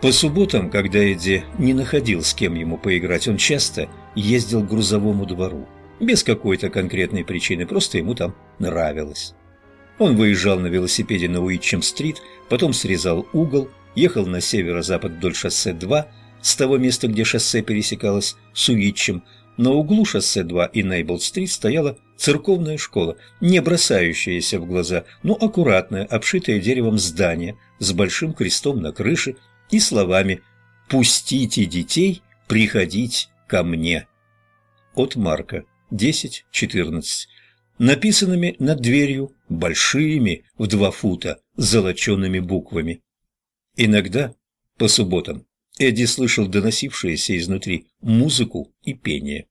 По субботам, когда Эдди не находил с кем ему поиграть, он часто ездил к грузовому двору. Без какой-то конкретной причины, просто ему там нравилось. Он выезжал на велосипеде на Уитчем-стрит, потом срезал угол, ехал на северо-запад вдоль шоссе 2, с того места, где шоссе пересекалось с Уитчем. На углу шоссе 2 и Нейбл-стрит стояла церковная школа, не бросающаяся в глаза, но аккуратное, обшитое деревом здание с большим крестом на крыше и словами «Пустите детей приходить ко мне». От Марка 10-14 написанными над дверью большими в два фута золочеными буквами. Иногда, по субботам, Эдди слышал доносившиеся изнутри музыку и пение.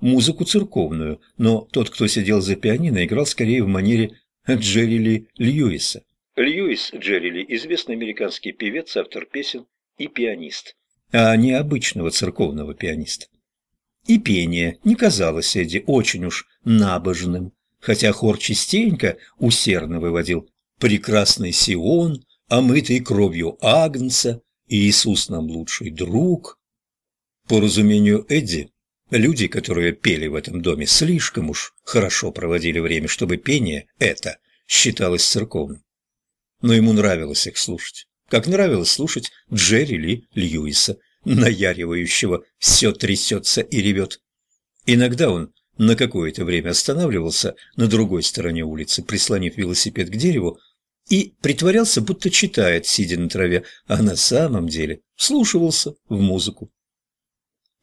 Музыку церковную, но тот, кто сидел за пианино, играл скорее в манере Джерри Ли Льюиса. Льюис Джерри Ли – известный американский певец, автор песен и пианист, а не обычного церковного пианиста. И пение не казалось Эдди очень уж набожным, хотя хор частенько усердно выводил «Прекрасный Сион», омытый кровью Агнца, Иисус нам лучший друг. По разумению Эдди, люди, которые пели в этом доме, слишком уж хорошо проводили время, чтобы пение это считалось церковным. Но ему нравилось их слушать, как нравилось слушать Джерри Ли Льюиса, наяривающего «все трясется и ревет». Иногда он на какое-то время останавливался на другой стороне улицы, прислонив велосипед к дереву, и притворялся, будто читает, сидя на траве, а на самом деле вслушивался в музыку.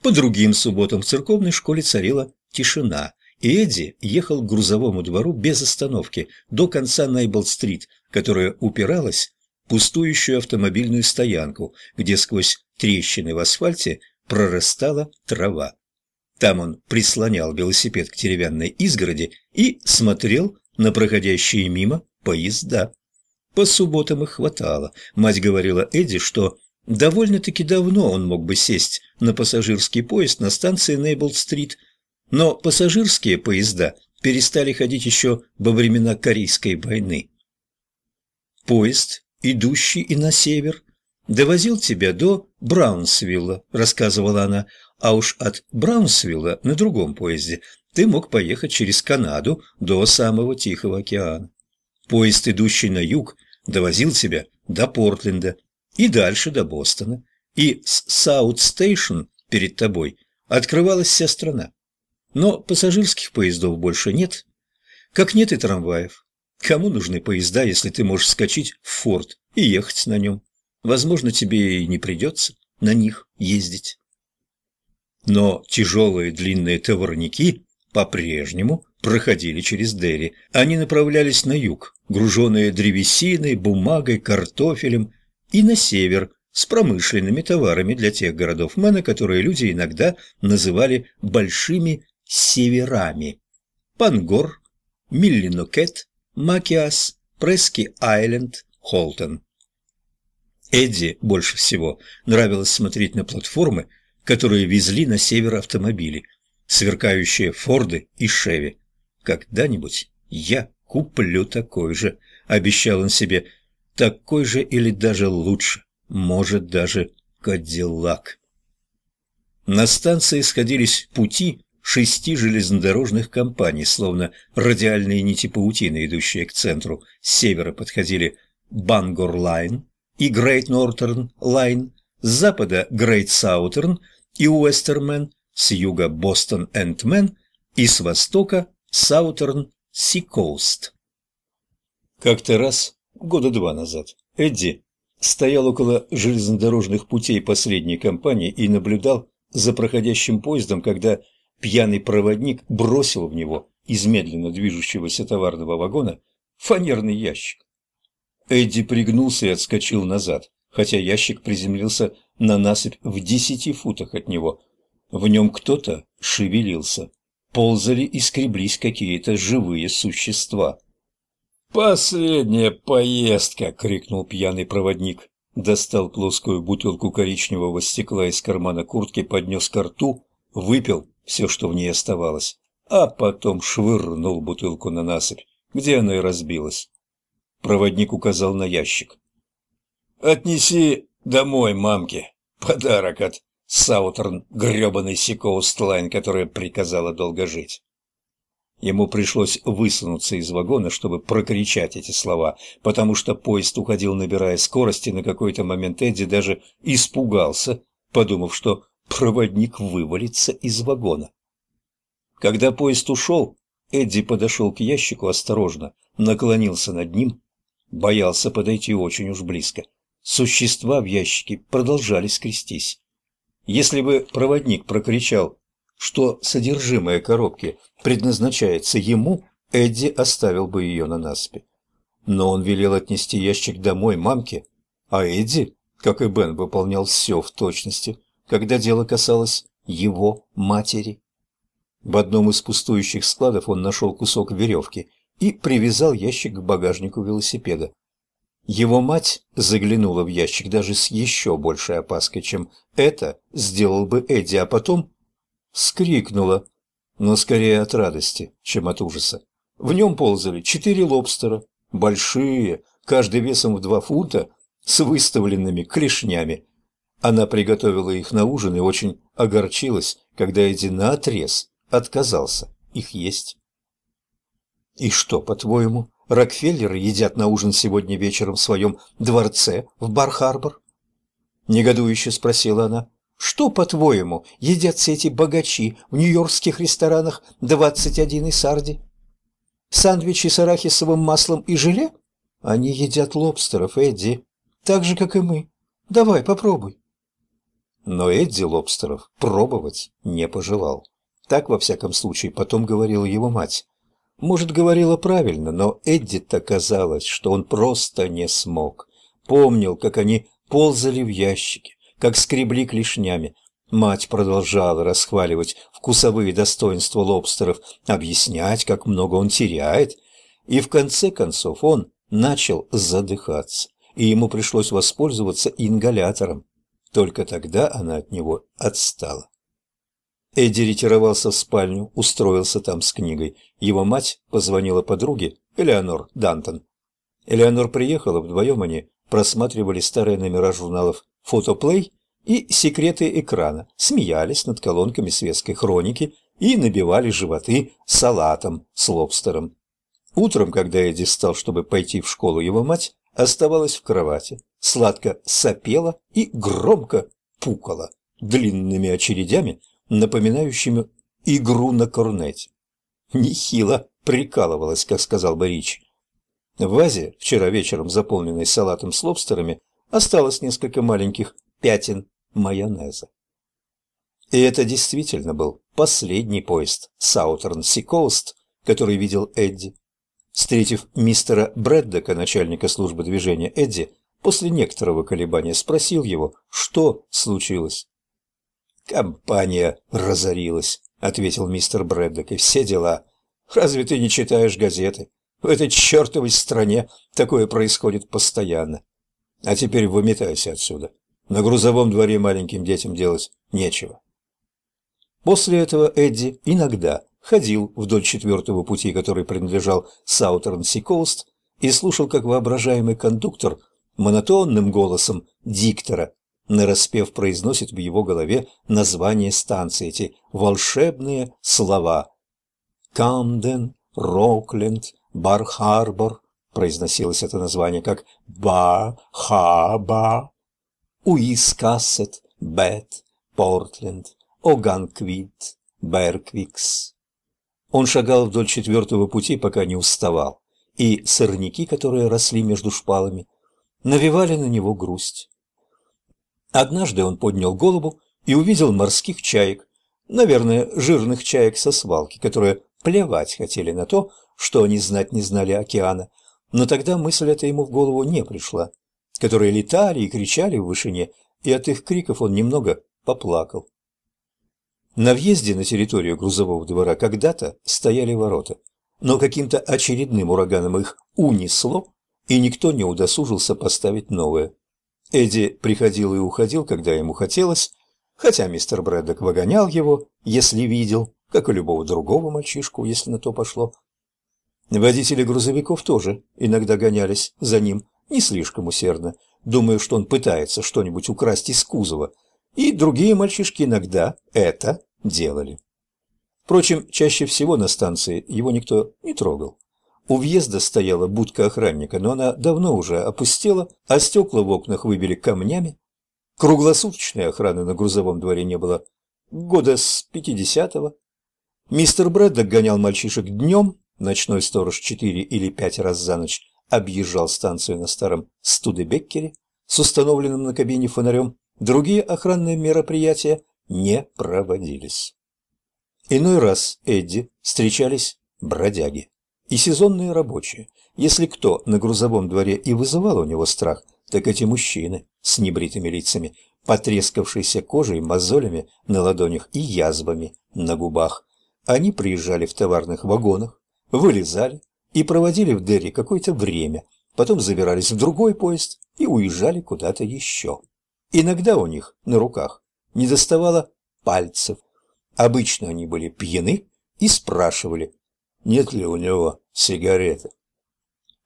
По другим субботам в церковной школе царила тишина, Эдди ехал к грузовому двору без остановки до конца Найбл-стрит, которая упиралась в пустующую автомобильную стоянку, где сквозь трещины в асфальте прорастала трава. Там он прислонял велосипед к деревянной изгороди и смотрел на проходящие мимо поезда. По субботам их хватало. Мать говорила Эдди, что довольно-таки давно он мог бы сесть на пассажирский поезд на станции Нейбл-стрит, но пассажирские поезда перестали ходить еще во времена Корейской войны. Поезд, идущий и на север, довозил тебя до Браунсвилла, рассказывала она, а уж от Браунсвилла на другом поезде ты мог поехать через Канаду до самого Тихого океана. Поезд, идущий на юг, довозил тебя до Портленда и дальше до Бостона, и с Саут-стейшн перед тобой открывалась вся страна. Но пассажирских поездов больше нет, как нет и трамваев. Кому нужны поезда, если ты можешь вскочить в форд и ехать на нем? Возможно, тебе и не придется на них ездить. Но тяжелые длинные товарники по-прежнему проходили через Дерри. Они направлялись на юг, груженные древесиной, бумагой, картофелем, и на север с промышленными товарами для тех городов Мэна, которые люди иногда называли «большими северами». Пангор, Миллинокет, Макиас, Прески-Айленд, Холтон. Эдди больше всего нравилось смотреть на платформы, которые везли на север автомобили, сверкающие Форды и Шеви. Когда-нибудь я куплю такой же, обещал он себе, такой же или даже лучше, может даже Кадиллак. На станции сходились пути шести железнодорожных компаний, словно радиальные нити паутины, идущие к центру. С севера подходили Бангор Лайн и Грейт Нортерн Лайн, с запада Грейт Саутерн и Уэстерн Мэн, с юга Бостон энд Мэн и с востока Саутерн Сикоуст. Как-то раз, года два назад, Эдди стоял около железнодорожных путей последней компании и наблюдал за проходящим поездом, когда пьяный проводник бросил в него из медленно движущегося товарного вагона фанерный ящик. Эдди пригнулся и отскочил назад, хотя ящик приземлился на насыпь в десяти футах от него. В нем кто-то шевелился ползали и скреблись какие-то живые существа. «Последняя поездка!» — крикнул пьяный проводник. Достал плоскую бутылку коричневого стекла из кармана куртки, поднес ко рту, выпил все, что в ней оставалось, а потом швырнул бутылку на насыпь, где она и разбилась. Проводник указал на ящик. «Отнеси Домой, мамке. Подарок от Саутерн, грёбаный Сикоуст Лайн, которая приказала долго жить. Ему пришлось высунуться из вагона, чтобы прокричать эти слова, потому что поезд уходил, набирая скорости, на какой-то момент Эдди даже испугался, подумав, что проводник вывалится из вагона. Когда поезд ушел, Эдди подошел к ящику осторожно, наклонился над ним, боялся подойти очень уж близко. Существа в ящике продолжали скрестись. Если бы проводник прокричал, что содержимое коробки предназначается ему, Эдди оставил бы ее на наспе. Но он велел отнести ящик домой мамке, а Эдди, как и Бен, выполнял все в точности, когда дело касалось его матери. В одном из пустующих складов он нашел кусок веревки и привязал ящик к багажнику велосипеда. Его мать заглянула в ящик даже с еще большей опаской, чем это сделал бы Эдди, а потом скрикнула, но скорее от радости, чем от ужаса. В нем ползали четыре лобстера, большие, каждый весом в два фунта, с выставленными клешнями. Она приготовила их на ужин и очень огорчилась, когда Эдди наотрез отказался их есть. «И что, по-твоему, Рокфеллеры едят на ужин сегодня вечером в своем дворце в Бар-Харбор?» Негодующе спросила она. «Что, по-твоему, едят все эти богачи в нью-йоркских ресторанах 21 и Сарди? Сандвичи с арахисовым маслом и желе? Они едят лобстеров, Эдди, так же, как и мы. Давай, попробуй». Но Эдди лобстеров пробовать не пожелал. Так, во всяком случае, потом говорила его мать. Может, говорила правильно, но Эдди-то казалось, что он просто не смог. Помнил, как они ползали в ящике, как скребли клешнями. Мать продолжала расхваливать вкусовые достоинства лобстеров, объяснять, как много он теряет. И в конце концов он начал задыхаться, и ему пришлось воспользоваться ингалятором. Только тогда она от него отстала. Эдди ретировался в спальню, устроился там с книгой. Его мать позвонила подруге, Элеонор Дантон. Элеонор приехала, вдвоем они просматривали старые номера журналов «Фотоплей» и «Секреты экрана», смеялись над колонками светской хроники и набивали животы салатом с лобстером. Утром, когда Эдди встал, чтобы пойти в школу, его мать оставалась в кровати, сладко сопела и громко пукала длинными очередями напоминающими игру на корнете. Нехило прикалывалась, как сказал бы Рич. В вазе, вчера вечером заполненной салатом с лобстерами, осталось несколько маленьких пятен майонеза. И это действительно был последний поезд Саутерн Сикоуст, который видел Эдди. Встретив мистера Брэддока, начальника службы движения Эдди, после некоторого колебания спросил его, что случилось. «Компания разорилась», — ответил мистер Брэддок, — «и все дела. Разве ты не читаешь газеты? В этой чертовой стране такое происходит постоянно. А теперь выметайся отсюда. На грузовом дворе маленьким детям делать нечего». После этого Эдди иногда ходил вдоль четвертого пути, который принадлежал Саутерн Сикоуст, и слушал, как воображаемый кондуктор монотонным голосом диктора нараспев произносит в его голове название станции, эти волшебные слова. «Камден», «Рокленд», «Бар-Харбор», произносилось это название как «Ба-Ха-Ба», «Уискассет», «Бет», «Портленд», «Оганквит», «Берквикс». Он шагал вдоль четвертого пути, пока не уставал, и сорняки, которые росли между шпалами, навевали на него грусть. Однажды он поднял голову и увидел морских чаек, наверное, жирных чаек со свалки, которые плевать хотели на то, что они знать не знали океана, но тогда мысль эта ему в голову не пришла, которые летали и кричали в вышине, и от их криков он немного поплакал. На въезде на территорию грузового двора когда-то стояли ворота, но каким-то очередным ураганом их унесло, и никто не удосужился поставить новое. Эдди приходил и уходил, когда ему хотелось, хотя мистер Брэддок выгонял его, если видел, как и любого другого мальчишку, если на то пошло. Водители грузовиков тоже иногда гонялись за ним, не слишком усердно, думая, что он пытается что-нибудь украсть из кузова, и другие мальчишки иногда это делали. Впрочем, чаще всего на станции его никто не трогал. У въезда стояла будка охранника, но она давно уже опустела, а стекла в окнах выбили камнями. Круглосуточной охраны на грузовом дворе не было года с пятидесятого. Мистер Брэддок гонял мальчишек днем, ночной сторож четыре или пять раз за ночь объезжал станцию на старом Студебеккере с установленным на кабине фонарем. Другие охранные мероприятия не проводились. Иной раз Эдди встречались бродяги и сезонные рабочие. Если кто на грузовом дворе и вызывал у него страх, так эти мужчины с небритыми лицами, потрескавшейся кожей, мозолями на ладонях и язвами на губах. Они приезжали в товарных вагонах, вылезали и проводили в Дерри какое-то время, потом забирались в другой поезд и уезжали куда-то еще. Иногда у них на руках не доставало пальцев. Обычно они были пьяны и спрашивали, нет ли у него сигареты.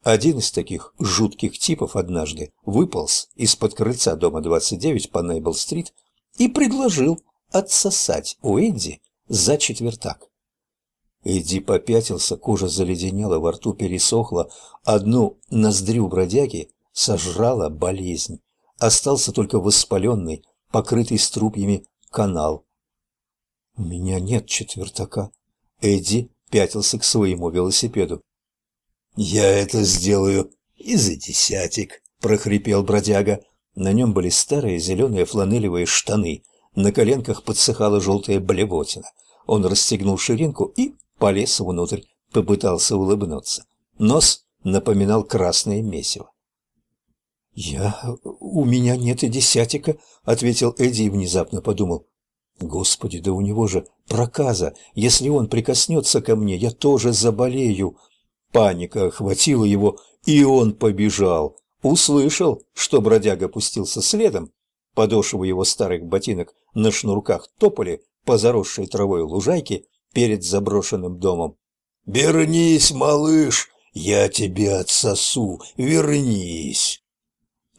Один из таких жутких типов однажды выполз из-под крыльца дома 29 по Нейбл-стрит и предложил отсосать у Эдди за четвертак. Эдди попятился, кожа заледенела, во рту пересохла, одну ноздрю бродяги сожрала болезнь. Остался только воспаленный, покрытый струпьями канал. «У меня нет четвертака». Эдди пятился к своему велосипеду. «Я это сделаю и за десятик», — прохрипел бродяга. На нем были старые зеленые фланелевые штаны, на коленках подсыхала желтая блевотина. Он расстегнул ширинку и полез внутрь, попытался улыбнуться. Нос напоминал красное месиво. «Я... у меня нет и десятика», — ответил Эдди и внезапно подумал. Господи, да у него же проказа. Если он прикоснется ко мне, я тоже заболею. Паника охватила его, и он побежал. Услышал, что бродяга пустился следом. Подошвы его старых ботинок на шнурках топали по заросшей травой лужайке перед заброшенным домом. «Вернись, малыш, я тебя отсосу, вернись!»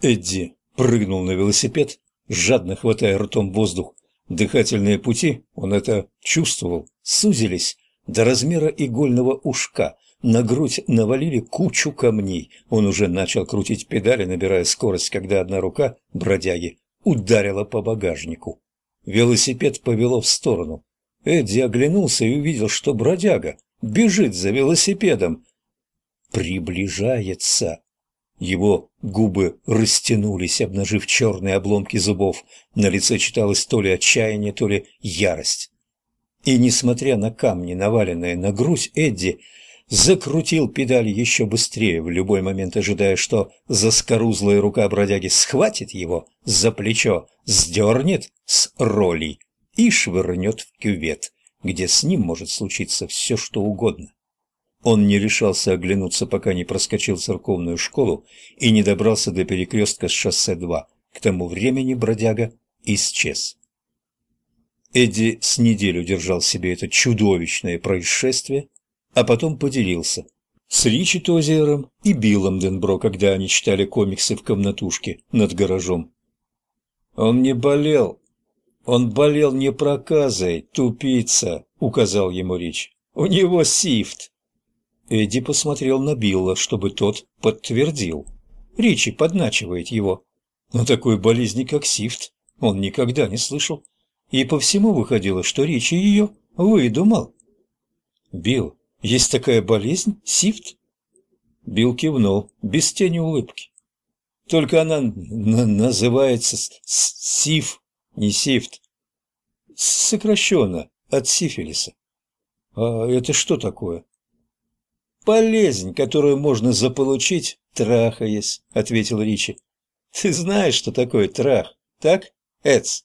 Эдди прыгнул на велосипед, жадно хватая ртом воздух, Дыхательные пути, он это чувствовал, сузились до размера игольного ушка, на грудь навалили кучу камней. Он уже начал крутить педали, набирая скорость, когда одна рука бродяги ударила по багажнику. Велосипед повело в сторону. Эдди оглянулся и увидел, что бродяга бежит за велосипедом. Приближается. Его губы растянулись, обнажив черные обломки зубов. На лице читалось то ли отчаяние, то ли ярость. И, несмотря на камни, наваленные на грудь, Эдди закрутил педали еще быстрее, в любой момент ожидая, что заскорузлая рука бродяги схватит его за плечо, сдернет с роли и швырнет в кювет, где с ним может случиться все, что угодно. Он не решался оглянуться, пока не проскочил церковную школу и не добрался до перекрестка с шоссе 2. К тому времени бродяга исчез. Эдди с неделю держал себе это чудовищное происшествие, а потом поделился с Ричи Тозиером и Биллом Денбро, когда они читали комиксы в комнатушке над гаражом. «Он не болел. Он болел не проказой, тупица», — указал ему Рич. «У него сифт». Эдди посмотрел на Билла, чтобы тот подтвердил. Ричи подначивает его. Но такой болезни, как сифт, он никогда не слышал. И по всему выходило, что Ричи ее выдумал. «Билл, есть такая болезнь, сифт?» Билл кивнул, без тени улыбки. «Только она называется сиф, не сифт. Сокращенно, от сифилиса». «А это что такое?» Болезнь, которую можно заполучить, трахаясь», — ответил Ричи. «Ты знаешь, что такое трах, так, Эдс?»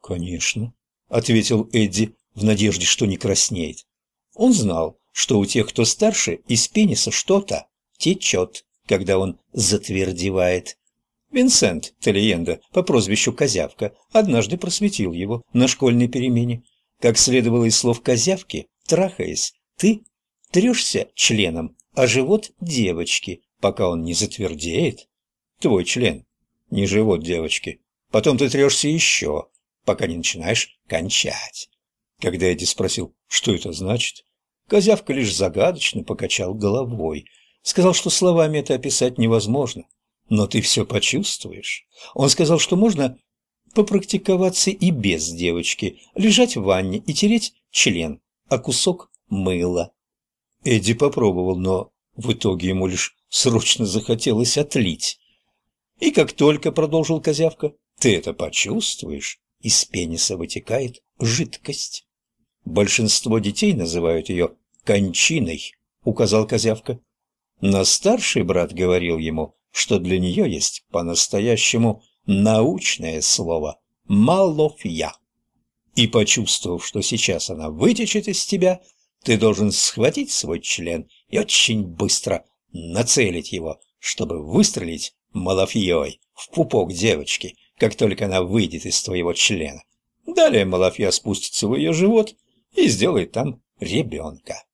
«Конечно», — ответил Эдди в надежде, что не краснеет. Он знал, что у тех, кто старше, из пениса что-то течет, когда он затвердевает. Винсент Телиенда по прозвищу Козявка однажды просветил его на школьной перемене. Как следовало из слов Козявки, трахаясь, ты Трешься членом, а живот девочки, пока он не затвердеет. Твой член не живот девочки. Потом ты трешься еще, пока не начинаешь кончать. Когда Эдди спросил, что это значит, Козявка лишь загадочно покачал головой. Сказал, что словами это описать невозможно. Но ты все почувствуешь. Он сказал, что можно попрактиковаться и без девочки, лежать в ванне и тереть член, а кусок мыла. Эдди попробовал, но в итоге ему лишь срочно захотелось отлить. И как только, продолжил Козявка, ты это почувствуешь, из пениса вытекает жидкость. Большинство детей называют ее кончиной, указал Козявка. Но старший брат говорил ему, что для нее есть по-настоящему научное слово «малофья». И почувствовав, что сейчас она вытечет из тебя, ты должен схватить свой член и очень быстро нацелить его, чтобы выстрелить малафьей в пупок девочки, как только она выйдет из твоего члена. Далее малафья спустится в ее живот и сделает там ребенка.